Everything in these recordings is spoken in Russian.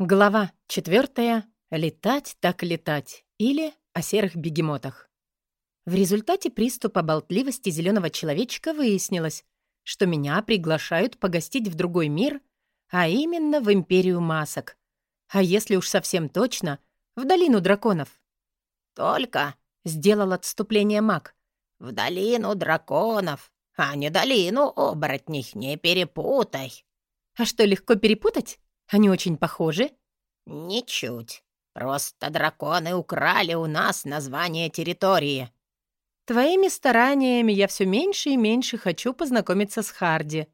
Глава четвертая. Летать так летать. Или о серых бегемотах. В результате приступа болтливости зеленого человечка выяснилось, что меня приглашают погостить в другой мир, а именно в империю масок. А если уж совсем точно, в долину драконов. «Только», — сделал отступление маг, — «в долину драконов, а не долину оборотней, не перепутай». «А что, легко перепутать?» Они очень похожи?» «Ничуть. Просто драконы украли у нас название территории». «Твоими стараниями я все меньше и меньше хочу познакомиться с Харди».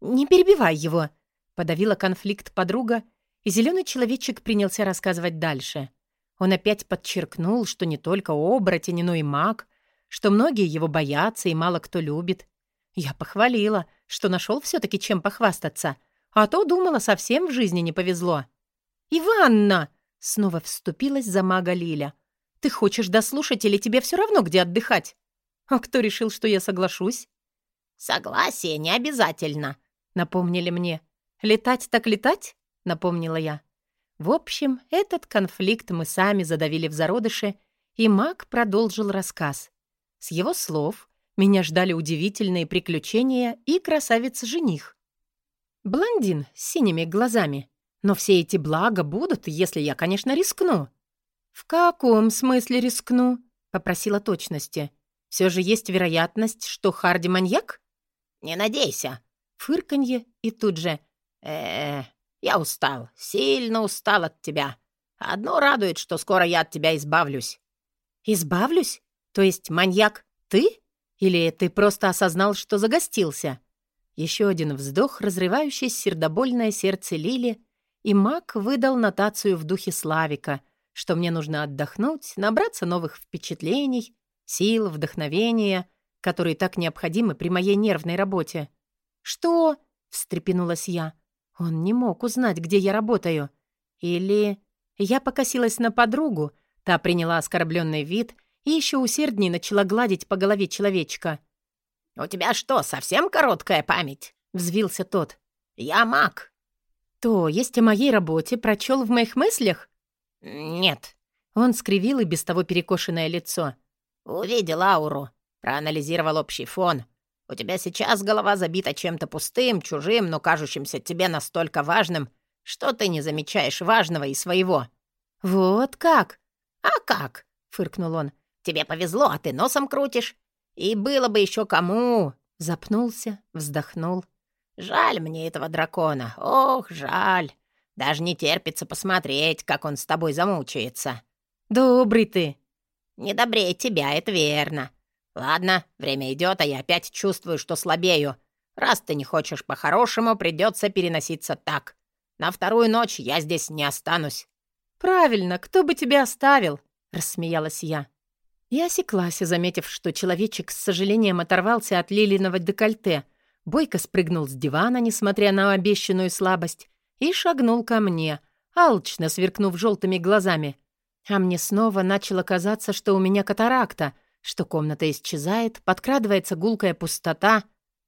«Не перебивай его», — подавила конфликт подруга, и зеленый человечек принялся рассказывать дальше. Он опять подчеркнул, что не только оборотень, но и маг, что многие его боятся и мало кто любит. Я похвалила, что нашел все таки чем похвастаться — а то, думала, совсем в жизни не повезло. «Иванна!» — снова вступилась за мага Лиля. «Ты хочешь дослушать или тебе все равно, где отдыхать?» «А кто решил, что я соглашусь?» «Согласие не обязательно», — напомнили мне. «Летать так летать?» — напомнила я. В общем, этот конфликт мы сами задавили в зародыше, и маг продолжил рассказ. С его слов меня ждали удивительные приключения и красавец-жених. Блондин с синими глазами. Но все эти блага будут, если я, конечно, рискну. «В каком смысле рискну?» — попросила точности. «Все же есть вероятность, что Харди маньяк?» «Не надейся». Фырканье и тут же. э, -э я устал, сильно устал от тебя. Одно радует, что скоро я от тебя избавлюсь». «Избавлюсь? То есть маньяк ты? Или ты просто осознал, что загостился?» Еще один вздох, разрывающий сердобольное сердце Лили, и маг выдал нотацию в духе Славика, что мне нужно отдохнуть, набраться новых впечатлений, сил, вдохновения, которые так необходимы при моей нервной работе. «Что?» — встрепенулась я. «Он не мог узнать, где я работаю. Или...» Я покосилась на подругу, та приняла оскорбленный вид и еще усерднее начала гладить по голове человечка — «У тебя что, совсем короткая память?» — взвился тот. «Я маг». «То есть о моей работе прочел в моих мыслях?» «Нет». Он скривил и без того перекошенное лицо. «Увидел ауру, проанализировал общий фон. У тебя сейчас голова забита чем-то пустым, чужим, но кажущимся тебе настолько важным, что ты не замечаешь важного и своего». «Вот как?» «А как?» — фыркнул он. «Тебе повезло, а ты носом крутишь. И было бы еще кому!» Запнулся, вздохнул. «Жаль мне этого дракона. Ох, жаль. Даже не терпится посмотреть, как он с тобой замучается». «Добрый ты!» «Не добрее тебя, это верно. Ладно, время идет, а я опять чувствую, что слабею. Раз ты не хочешь по-хорошему, придется переноситься так. На вторую ночь я здесь не останусь». «Правильно, кто бы тебя оставил?» — рассмеялась я. Я осеклась, заметив, что человечек с сожалением оторвался от лилиного декольте, бойко спрыгнул с дивана, несмотря на обещанную слабость, и шагнул ко мне, алчно сверкнув желтыми глазами. А мне снова начало казаться, что у меня катаракта, что комната исчезает, подкрадывается гулкая пустота.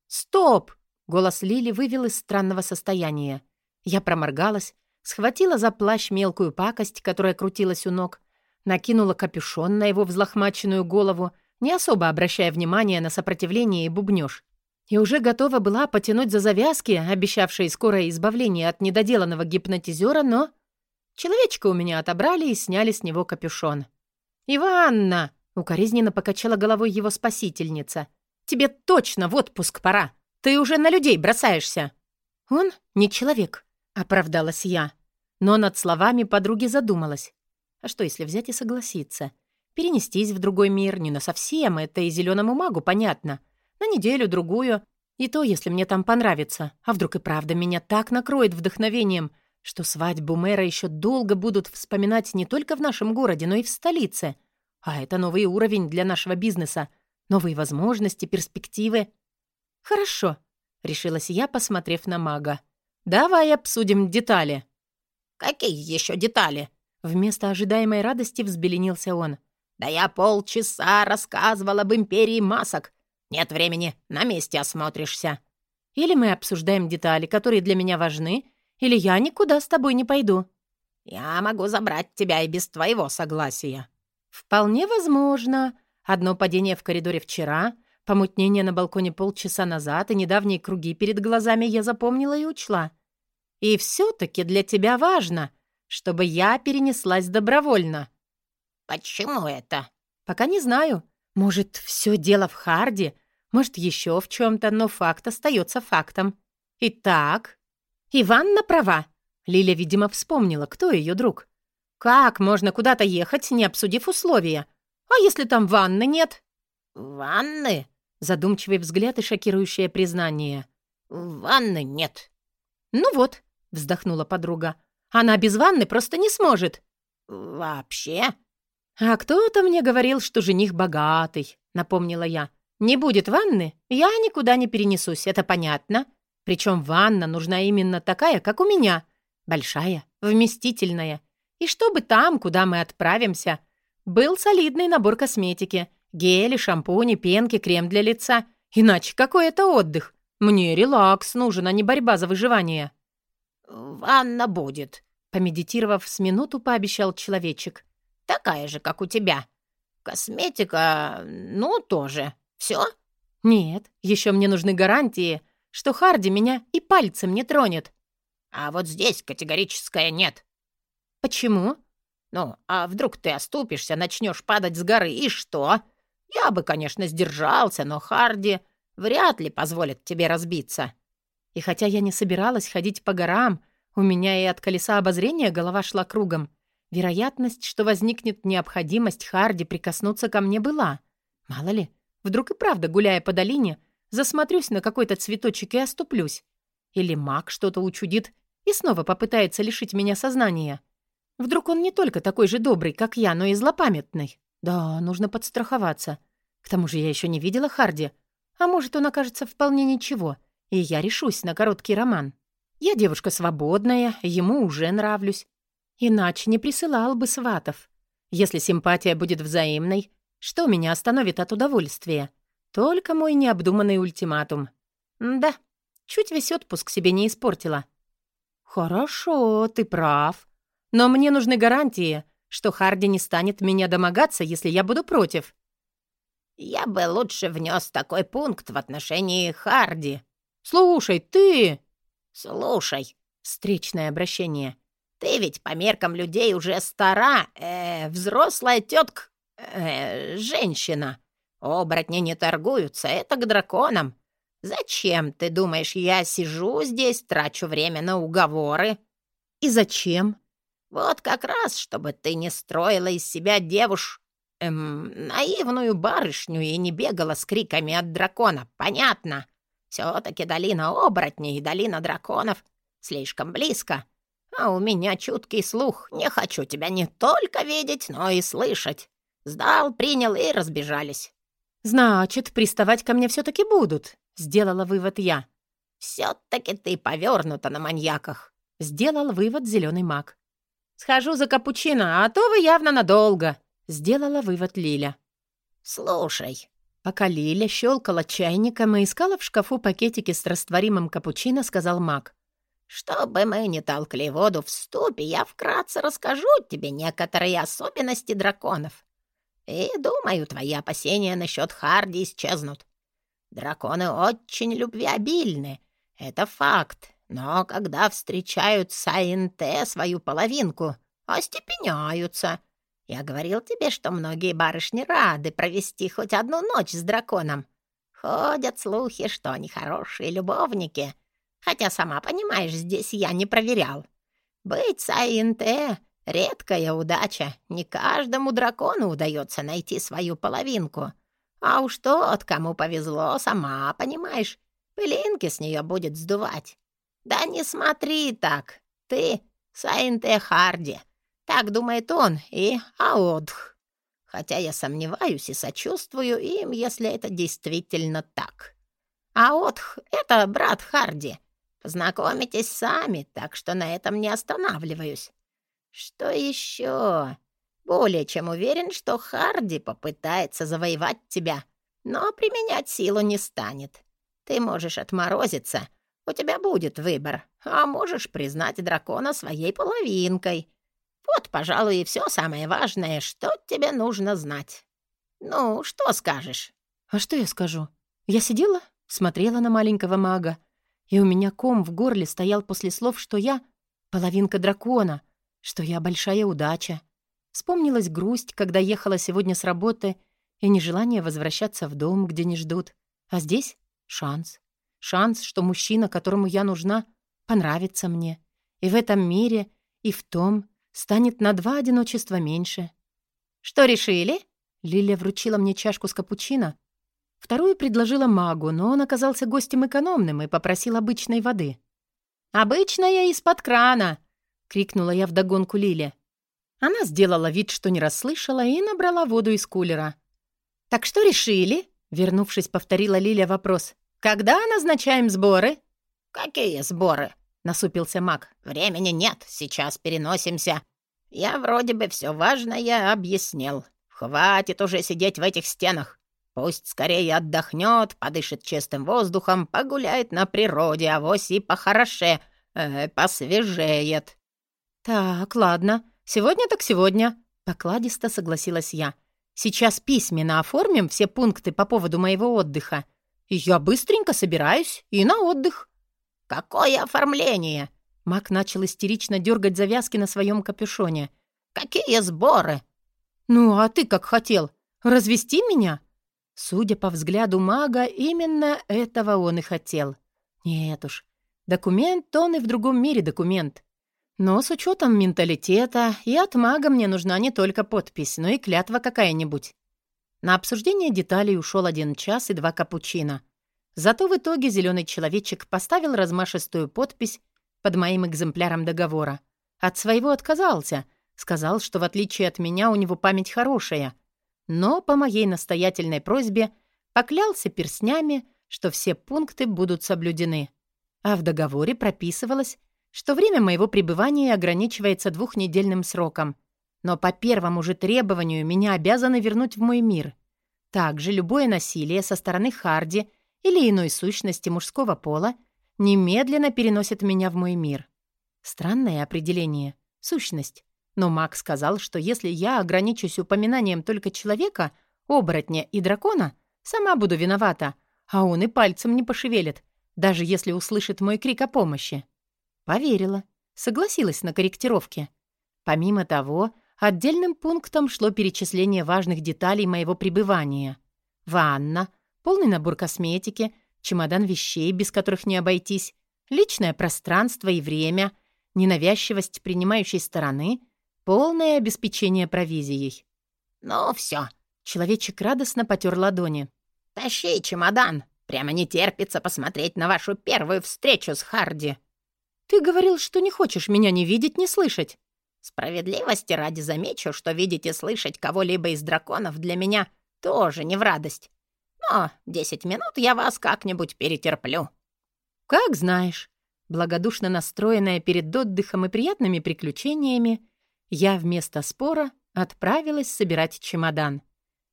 «Стоп!» — голос Лили вывел из странного состояния. Я проморгалась, схватила за плащ мелкую пакость, которая крутилась у ног, накинула капюшон на его взлохмаченную голову, не особо обращая внимания на сопротивление и бубнёж. И уже готова была потянуть за завязки, обещавшие скорое избавление от недоделанного гипнотизера, но... Человечка у меня отобрали и сняли с него капюшон. «Иванна!» — укоризненно покачала головой его спасительница. «Тебе точно в отпуск пора! Ты уже на людей бросаешься!» «Он не человек», — оправдалась я. Но над словами подруги задумалась. А что, если взять и согласиться? Перенестись в другой мир, не на совсем, это и зеленому магу понятно. На неделю-другую. И то, если мне там понравится. А вдруг и правда меня так накроет вдохновением, что свадьбу мэра еще долго будут вспоминать не только в нашем городе, но и в столице. А это новый уровень для нашего бизнеса. Новые возможности, перспективы. «Хорошо», — решилась я, посмотрев на мага. «Давай обсудим детали». «Какие еще детали?» Вместо ожидаемой радости взбеленился он. «Да я полчаса рассказывал об империи масок. Нет времени, на месте осмотришься». Или мы обсуждаем детали, которые для меня важны, или я никуда с тобой не пойду». «Я могу забрать тебя и без твоего согласия». «Вполне возможно. Одно падение в коридоре вчера, помутнение на балконе полчаса назад и недавние круги перед глазами я запомнила и учла. И все-таки для тебя важно, чтобы я перенеслась добровольно». «Почему это?» «Пока не знаю. Может, все дело в Харди, может, еще в чем-то, но факт остается фактом. Итак, Иванна права. Лиля, видимо, вспомнила, кто ее друг. Как можно куда-то ехать, не обсудив условия? А если там ванны нет? Ванны? Задумчивый взгляд и шокирующее признание. Ванны нет. Ну вот, вздохнула подруга. Она без ванны просто не сможет. Вообще? А кто-то мне говорил, что жених богатый, напомнила я. Не будет ванны, я никуда не перенесусь, это понятно. Причем ванна нужна именно такая, как у меня. Большая, вместительная. И чтобы там, куда мы отправимся, был солидный набор косметики. Гели, шампуни, пенки, крем для лица. Иначе какой это отдых? Мне релакс нужен, а не борьба за выживание. «Ванна будет», — помедитировав с минуту, пообещал человечек. «Такая же, как у тебя. Косметика, ну, тоже. Все? Нет, еще мне нужны гарантии, что Харди меня и пальцем не тронет. А вот здесь категорическое нет. Почему? Ну, а вдруг ты оступишься, начнешь падать с горы, и что? Я бы, конечно, сдержался, но Харди вряд ли позволит тебе разбиться. И хотя я не собиралась ходить по горам, у меня и от колеса обозрения голова шла кругом. Вероятность, что возникнет необходимость Харди прикоснуться ко мне была. Мало ли, Вдруг и правда, гуляя по долине, засмотрюсь на какой-то цветочек и оступлюсь. Или маг что-то учудит и снова попытается лишить меня сознания. Вдруг он не только такой же добрый, как я, но и злопамятный. Да, нужно подстраховаться. К тому же я еще не видела Харди. А может, он окажется вполне ничего, и я решусь на короткий роман. Я девушка свободная, ему уже нравлюсь. Иначе не присылал бы сватов. Если симпатия будет взаимной, что меня остановит от удовольствия? Только мой необдуманный ультиматум. Да, чуть весь отпуск себе не испортила. Хорошо, ты прав. Но мне нужны гарантии, что Харди не станет меня домогаться, если я буду против. Я бы лучше внес такой пункт в отношении Харди. Слушай, ты... Слушай. Встречное обращение. Ты ведь по меркам людей уже стара, э, взрослая тетка э, женщина. Оборотни не торгуются, это к драконам. Зачем, ты думаешь, я сижу здесь, трачу время на уговоры?» «И зачем?» «Вот как раз, чтобы ты не строила из себя девуш... Эм, наивную барышню и не бегала с криками от дракона, понятно? Все-таки долина оборотней и долина драконов слишком близко. А у меня чуткий слух, не хочу тебя не только видеть, но и слышать. Сдал, принял и разбежались. «Значит, приставать ко мне все-таки будут», — сделала вывод я. «Все-таки ты повернута на маньяках», — сделал вывод зеленый маг. «Схожу за капучино, а то вы явно надолго», — сделала вывод Лиля. «Слушай». Пока Лиля щелкала чайником и искала в шкафу пакетики с растворимым капучино, сказал маг. «Чтобы мы не толкли воду в ступе, я вкратце расскажу тебе некоторые особенности драконов. И, думаю, твои опасения насчет Харди исчезнут. Драконы очень любвеобильны, это факт. Но когда встречают Сайнте свою половинку, остепеняются. Я говорил тебе, что многие барышни рады провести хоть одну ночь с драконом. Ходят слухи, что они хорошие любовники. Хотя, сама понимаешь, здесь я не проверял. Быть Сайнте Редкая удача. Не каждому дракону удается найти свою половинку. А уж тот, кому повезло, сама понимаешь, пылинки с нее будет сдувать. Да не смотри так. Ты Сайнте Харди. Так думает он и Аодх. Хотя я сомневаюсь и сочувствую им, если это действительно так. Аодх — это брат Харди. Познакомитесь сами, так что на этом не останавливаюсь. Что еще? Более чем уверен, что Харди попытается завоевать тебя, но применять силу не станет. Ты можешь отморозиться, У тебя будет выбор, а можешь признать дракона своей половинкой. Вот, пожалуй, и все самое важное, что тебе нужно знать. Ну, что скажешь?» «А что я скажу? Я сидела, смотрела на маленького мага, и у меня ком в горле стоял после слов, что я половинка дракона, что я большая удача. Вспомнилась грусть, когда ехала сегодня с работы, и нежелание возвращаться в дом, где не ждут. А здесь шанс. Шанс, что мужчина, которому я нужна, понравится мне. И в этом мире, и в том станет на два одиночества меньше. «Что решили?» Лилия вручила мне чашку с капучино. Вторую предложила магу, но он оказался гостем экономным и попросил обычной воды. «Обычная из-под крана!» — крикнула я вдогонку Лиле. Она сделала вид, что не расслышала, и набрала воду из кулера. «Так что решили?» — вернувшись, повторила Лилия вопрос. «Когда назначаем сборы?» «Какие сборы?» — насупился маг. «Времени нет, сейчас переносимся. Я вроде бы все важное объяснил. Хватит уже сидеть в этих стенах. Пусть скорее отдохнет, подышит чистым воздухом, погуляет на природе, авось и похороше, э, посвежеет». «Так, ладно. Сегодня так сегодня», — покладисто согласилась я. «Сейчас письменно оформим все пункты по поводу моего отдыха. Я быстренько собираюсь и на отдых». «Какое оформление?» Мак начал истерично дергать завязки на своем капюшоне. «Какие сборы?» «Ну, а ты как хотел? Развести меня?» Судя по взгляду мага, именно этого он и хотел. Нет уж, документ он и в другом мире документ. Но с учетом менталитета и от мага мне нужна не только подпись, но и клятва какая-нибудь. На обсуждение деталей ушел один час и два капучино. Зато в итоге зеленый человечек поставил размашистую подпись под моим экземпляром договора. От своего отказался, сказал, что в отличие от меня у него память хорошая — но по моей настоятельной просьбе поклялся перстнями, что все пункты будут соблюдены. А в договоре прописывалось, что время моего пребывания ограничивается двухнедельным сроком. Но по первому же требованию меня обязаны вернуть в мой мир. Также любое насилие со стороны Харди или иной сущности мужского пола немедленно переносит меня в мой мир. Странное определение. Сущность. Но Мак сказал, что если я ограничусь упоминанием только человека, оборотня и дракона, сама буду виновата, а он и пальцем не пошевелит, даже если услышит мой крик о помощи. Поверила, согласилась на корректировке. Помимо того, отдельным пунктом шло перечисление важных деталей моего пребывания. Ванна, полный набор косметики, чемодан вещей, без которых не обойтись, личное пространство и время, ненавязчивость принимающей стороны — Полное обеспечение провизией. «Ну все. Человечек радостно потер ладони. «Тащи чемодан. Прямо не терпится посмотреть на вашу первую встречу с Харди». «Ты говорил, что не хочешь меня ни видеть, ни слышать». «Справедливости ради замечу, что видеть и слышать кого-либо из драконов для меня тоже не в радость. Но десять минут я вас как-нибудь перетерплю». «Как знаешь». Благодушно настроенная перед отдыхом и приятными приключениями, я вместо спора отправилась собирать чемодан.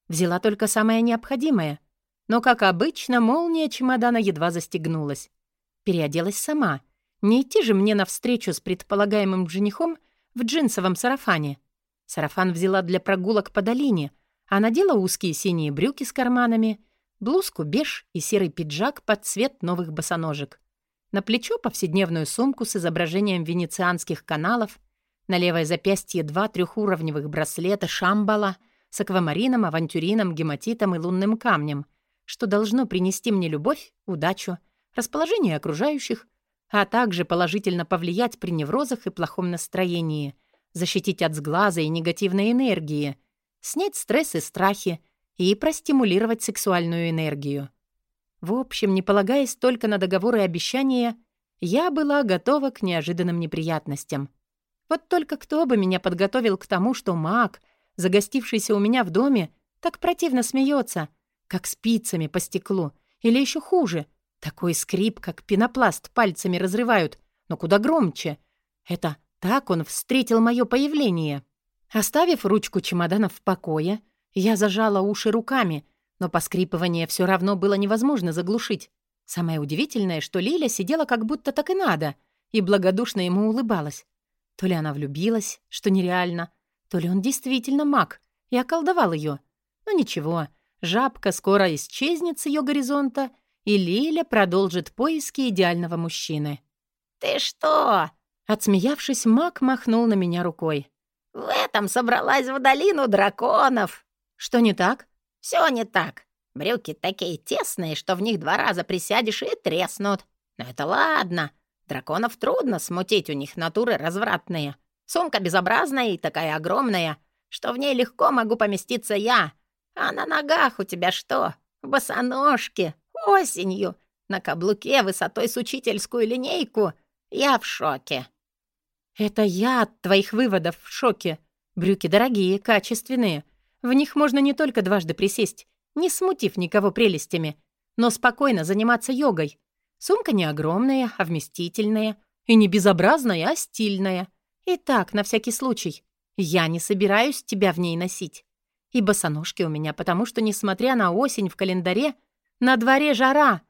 Взяла только самое необходимое. Но, как обычно, молния чемодана едва застегнулась. Переоделась сама. Не идти же мне навстречу с предполагаемым женихом в джинсовом сарафане. Сарафан взяла для прогулок по долине, а надела узкие синие брюки с карманами, блузку беж и серый пиджак под цвет новых босоножек. На плечо повседневную сумку с изображением венецианских каналов — на левое запястье два трехуровневых браслета шамбала с аквамарином, авантюрином, гематитом и лунным камнем, что должно принести мне любовь, удачу, расположение окружающих, а также положительно повлиять при неврозах и плохом настроении, защитить от сглаза и негативной энергии, снять стресс и страхи и простимулировать сексуальную энергию. В общем, не полагаясь только на договоры и обещания, я была готова к неожиданным неприятностям — вот только кто бы меня подготовил к тому, что маг, загостившийся у меня в доме, так противно смеется, как спицами по стеклу, или еще хуже, такой скрип, как пенопласт пальцами разрывают, но куда громче. Это так он встретил мое появление. Оставив ручку чемодана в покое, я зажала уши руками, но поскрипывание все равно было невозможно заглушить. Самое удивительное, что Лиля сидела как будто так и надо и благодушно ему улыбалась. То ли она влюбилась, что нереально, то ли он действительно маг и околдовал ее. Но ничего, жабка скоро исчезнет с ее горизонта, и Лиля продолжит поиски идеального мужчины. «Ты что?» Отсмеявшись, маг махнул на меня рукой. «В этом собралась в долину драконов!» «Что не так?» «Все не так. Брюки такие тесные, что в них два раза присядешь и треснут. Но это ладно. Драконов трудно смутить, у них натуры развратные. Сумка безобразная и такая огромная, что в ней легко могу поместиться я. А на ногах у тебя что? Босоножки, осенью, на каблуке высотой с учительскую линейку. Я в шоке. Это я от твоих выводов в шоке. Брюки дорогие, качественные. В них можно не только дважды присесть, не смутив никого прелестями, но спокойно заниматься йогой. Сумка не огромная, а вместительная. И не безобразная, а стильная. И так, на всякий случай. Я не собираюсь тебя в ней носить. И босоножки у меня, потому что, несмотря на осень в календаре, на дворе жара.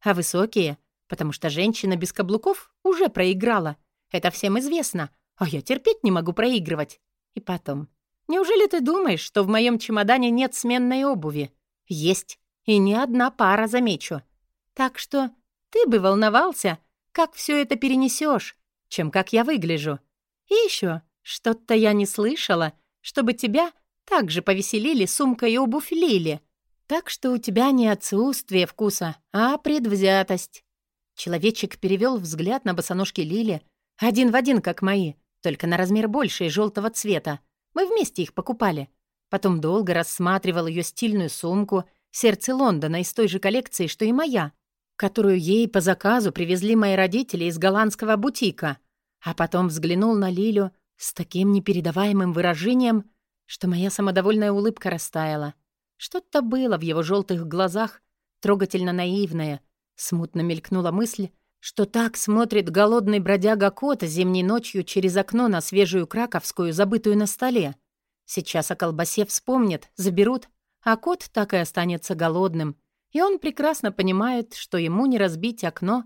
А высокие, потому что женщина без каблуков уже проиграла. Это всем известно. А я терпеть не могу проигрывать. И потом, неужели ты думаешь, что в моем чемодане нет сменной обуви? Есть. И не одна пара, замечу. Так что ты бы волновался, как все это перенесешь, чем как я выгляжу. И еще, что-то я не слышала, чтобы тебя так же повеселили сумка и обувь Лили. Так что у тебя не отсутствие вкуса, а предвзятость. Человечек перевел взгляд на босоножки Лили, один в один, как мои, только на размер больше и желтого цвета. Мы вместе их покупали. Потом долго рассматривал ее стильную сумку «Сердце Лондона» из той же коллекции, что и моя, которую ей по заказу привезли мои родители из голландского бутика. А потом взглянул на Лилю с таким непередаваемым выражением, что моя самодовольная улыбка растаяла. Что-то было в его желтых глазах, трогательно наивное. Смутно мелькнула мысль, что так смотрит голодный бродяга кот зимней ночью через окно на свежую краковскую, забытую на столе. Сейчас о колбасе вспомнят, заберут, а кот так и останется голодным. И он прекрасно понимает, что ему не разбить окно,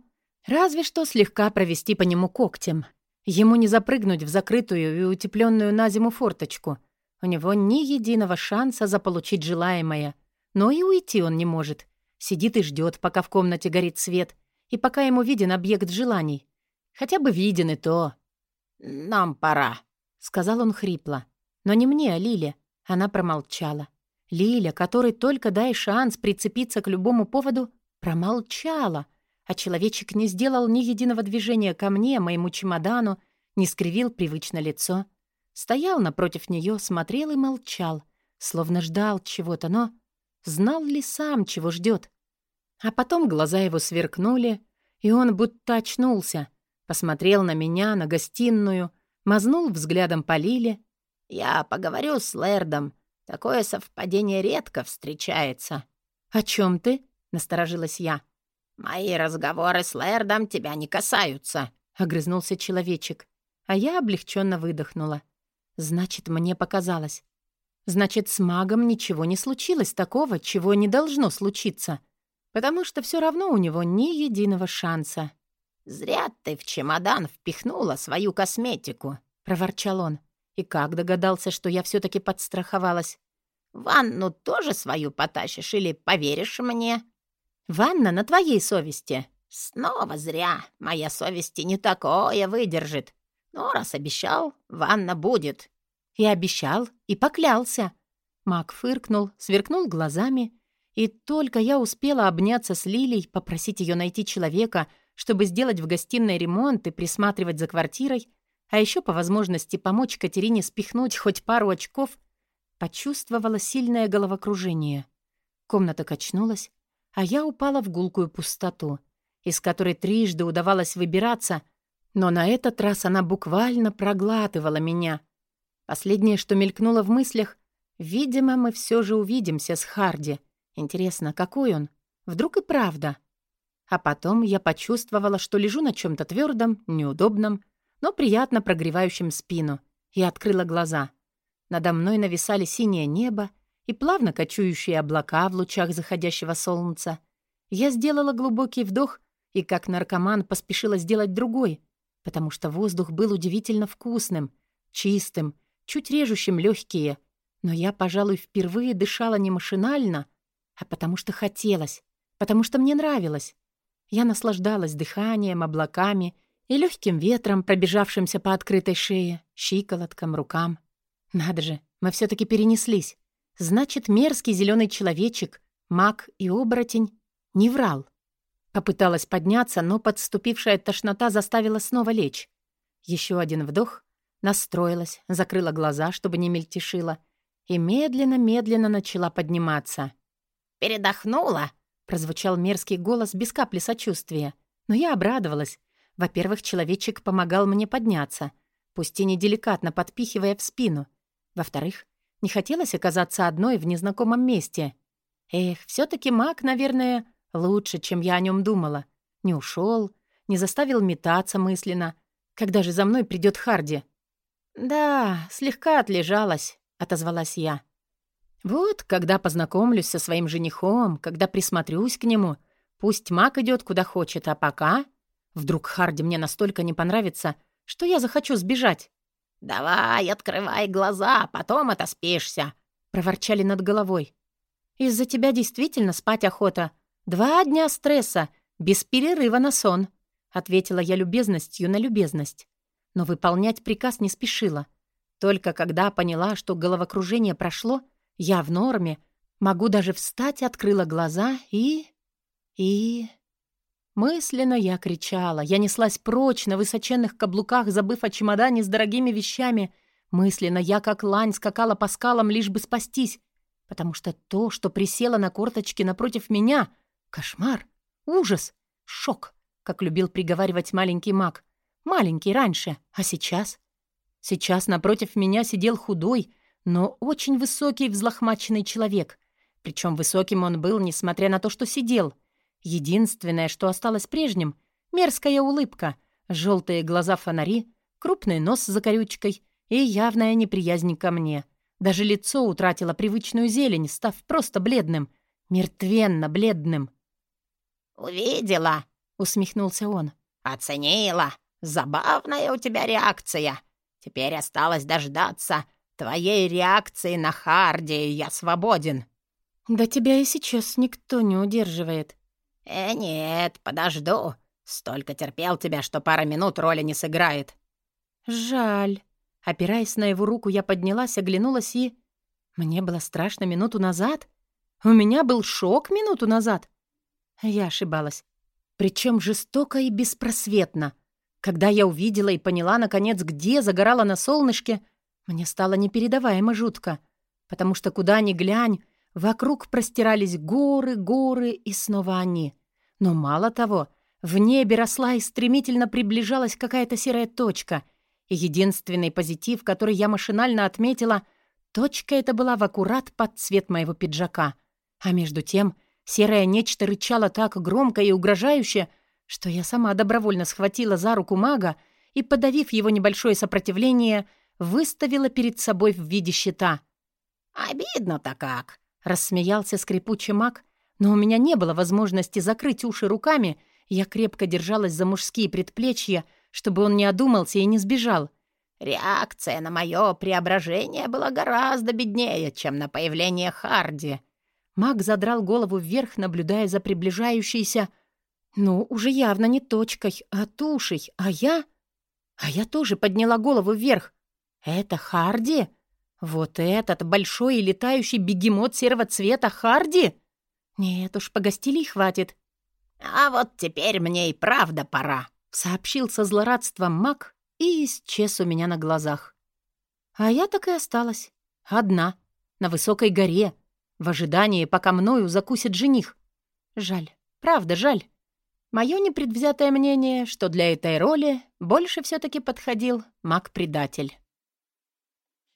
разве что слегка провести по нему когтем. Ему не запрыгнуть в закрытую и утепленную на зиму форточку. У него ни единого шанса заполучить желаемое. Но и уйти он не может. Сидит и ждет, пока в комнате горит свет, и пока ему виден объект желаний. Хотя бы виден и то. «Нам пора», — сказал он хрипло. Но не мне, а Лиле. Она промолчала. Лиля, которой только дай шанс прицепиться к любому поводу, промолчала. А человечек не сделал ни единого движения ко мне, моему чемодану, не скривил привычно лицо. Стоял напротив нее, смотрел и молчал, словно ждал чего-то, но знал ли сам, чего ждет. А потом глаза его сверкнули, и он будто очнулся, посмотрел на меня, на гостиную, мазнул взглядом по Лиле «Я поговорю с Лэрдом. Такое совпадение редко встречается». «О чем ты?» — насторожилась я. «Мои разговоры с Лэрдом тебя не касаются», — огрызнулся человечек. А я облегченно выдохнула. «Значит, мне показалось. Значит, с магом ничего не случилось такого, чего не должно случиться, потому что все равно у него ни единого шанса». «Зря ты в чемодан впихнула свою косметику», — проворчал он. И как догадался, что я все таки подстраховалась? «Ванну тоже свою потащишь или поверишь мне?» «Ванна на твоей совести». «Снова зря. Моя совесть не такое выдержит. Но раз обещал, ванна будет». И обещал, и поклялся. Мак фыркнул, сверкнул глазами, и только я успела обняться с Лилей, попросить ее найти человека, чтобы сделать в гостиной ремонт и присматривать за квартирой, а еще по возможности помочь Катерине спихнуть хоть пару очков, почувствовала сильное головокружение. Комната качнулась, а я упала в гулкую пустоту, из которой трижды удавалось выбираться, но на этот раз она буквально проглатывала меня. Последнее, что мелькнуло в мыслях, видимо, мы все же увидимся с Харди. Интересно, какой он? Вдруг и правда? А потом я почувствовала, что лежу на чем то твердом, неудобном, но приятно прогревающим спину, и открыла глаза. Надо мной нависали синее небо и плавно кочующие облака в лучах заходящего солнца. Я сделала глубокий вдох и, как наркоман, поспешила сделать другой, потому что воздух был удивительно вкусным, чистым, чуть режущим легкие. Но я, пожалуй, впервые дышала не машинально, а потому что хотелось, потому что мне нравилось. Я наслаждалась дыханием, облаками и легким ветром, пробежавшимся по открытой шее, щиколоткам, рукам. Надо же, мы все таки перенеслись. Значит, мерзкий зеленый человечек, маг и оборотень не врал. Попыталась подняться, но подступившая тошнота заставила снова лечь. Еще один вдох, настроилась, закрыла глаза, чтобы не мельтешила, и медленно-медленно начала подниматься. «Передохнула?» — прозвучал мерзкий голос без капли сочувствия. Но я обрадовалась. Во-первых, человечек помогал мне подняться, пусть и не деликатно подпихивая в спину. Во-вторых, не хотелось оказаться одной в незнакомом месте. Эх, все таки маг, наверное, Лучше, чем я о нем думала. Не ушел, не заставил метаться мысленно. Когда же за мной придет Харди? «Да, слегка отлежалась», — отозвалась я. «Вот, когда познакомлюсь со своим женихом, когда присмотрюсь к нему, пусть маг идет куда хочет, а пока...» Вдруг Харди мне настолько не понравится, что я захочу сбежать. «Давай, открывай глаза, потом отоспишься», — проворчали над головой. «Из-за тебя действительно спать охота», «Два дня стресса, без перерыва на сон», — ответила я любезностью на любезность. Но выполнять приказ не спешила. Только когда поняла, что головокружение прошло, я в норме, могу даже встать, открыла глаза и... и... Мысленно я кричала. Я неслась прочь на высоченных каблуках, забыв о чемодане с дорогими вещами. Мысленно я, как лань, скакала по скалам, лишь бы спастись. Потому что то, что присело на корточки напротив меня — Кошмар, ужас, шок, как любил приговаривать маленький маг. Маленький раньше, а сейчас? Сейчас напротив меня сидел худой, но очень высокий взлохмаченный человек. Причем высоким он был, несмотря на то, что сидел. Единственное, что осталось прежним — мерзкая улыбка, желтые глаза фонари, крупный нос с закорючкой и явная неприязнь ко мне. Даже лицо утратило привычную зелень, став просто бледным, мертвенно бледным. «Увидела», — усмехнулся он. «Оценила. Забавная у тебя реакция. Теперь осталось дождаться твоей реакции на Харди, я свободен». «Да тебя и сейчас никто не удерживает». «Э, нет, подожду. Столько терпел тебя, что пара минут роли не сыграет». «Жаль». Опираясь на его руку, я поднялась, оглянулась и... Мне было страшно минуту назад. У меня был шок минуту назад. Я ошибалась. Причем жестоко и беспросветно. Когда я увидела и поняла, наконец, где загорала на солнышке, мне стало непередаваемо жутко, потому что куда ни глянь, вокруг простирались горы, горы и снова они. Но мало того, в небе росла и стремительно приближалась какая-то серая точка, и единственный позитив, который я машинально отметила, точка эта была в аккурат под цвет моего пиджака. А между тем Серое нечто рычало так громко и угрожающе, что я сама добровольно схватила за руку мага и, подавив его небольшое сопротивление, выставила перед собой в виде щита. «Обидно-то как!» — рассмеялся скрипучий маг, но у меня не было возможности закрыть уши руками, я крепко держалась за мужские предплечья, чтобы он не одумался и не сбежал. «Реакция на мое преображение была гораздо беднее, чем на появление Харди. Маг задрал голову вверх, наблюдая за приближающейся... Ну, уже явно не точкой, а тушей. А я... А я тоже подняла голову вверх. Это Харди? Вот этот большой и летающий бегемот серого цвета Харди? Нет уж, погостили хватит. А вот теперь мне и правда пора, сообщил со злорадством маг и исчез у меня на глазах. А я так и осталась. Одна, на высокой горе, в ожидании, пока мною закусит жених. Жаль, правда жаль. Мое непредвзятое мнение, что для этой роли больше все таки подходил маг-предатель.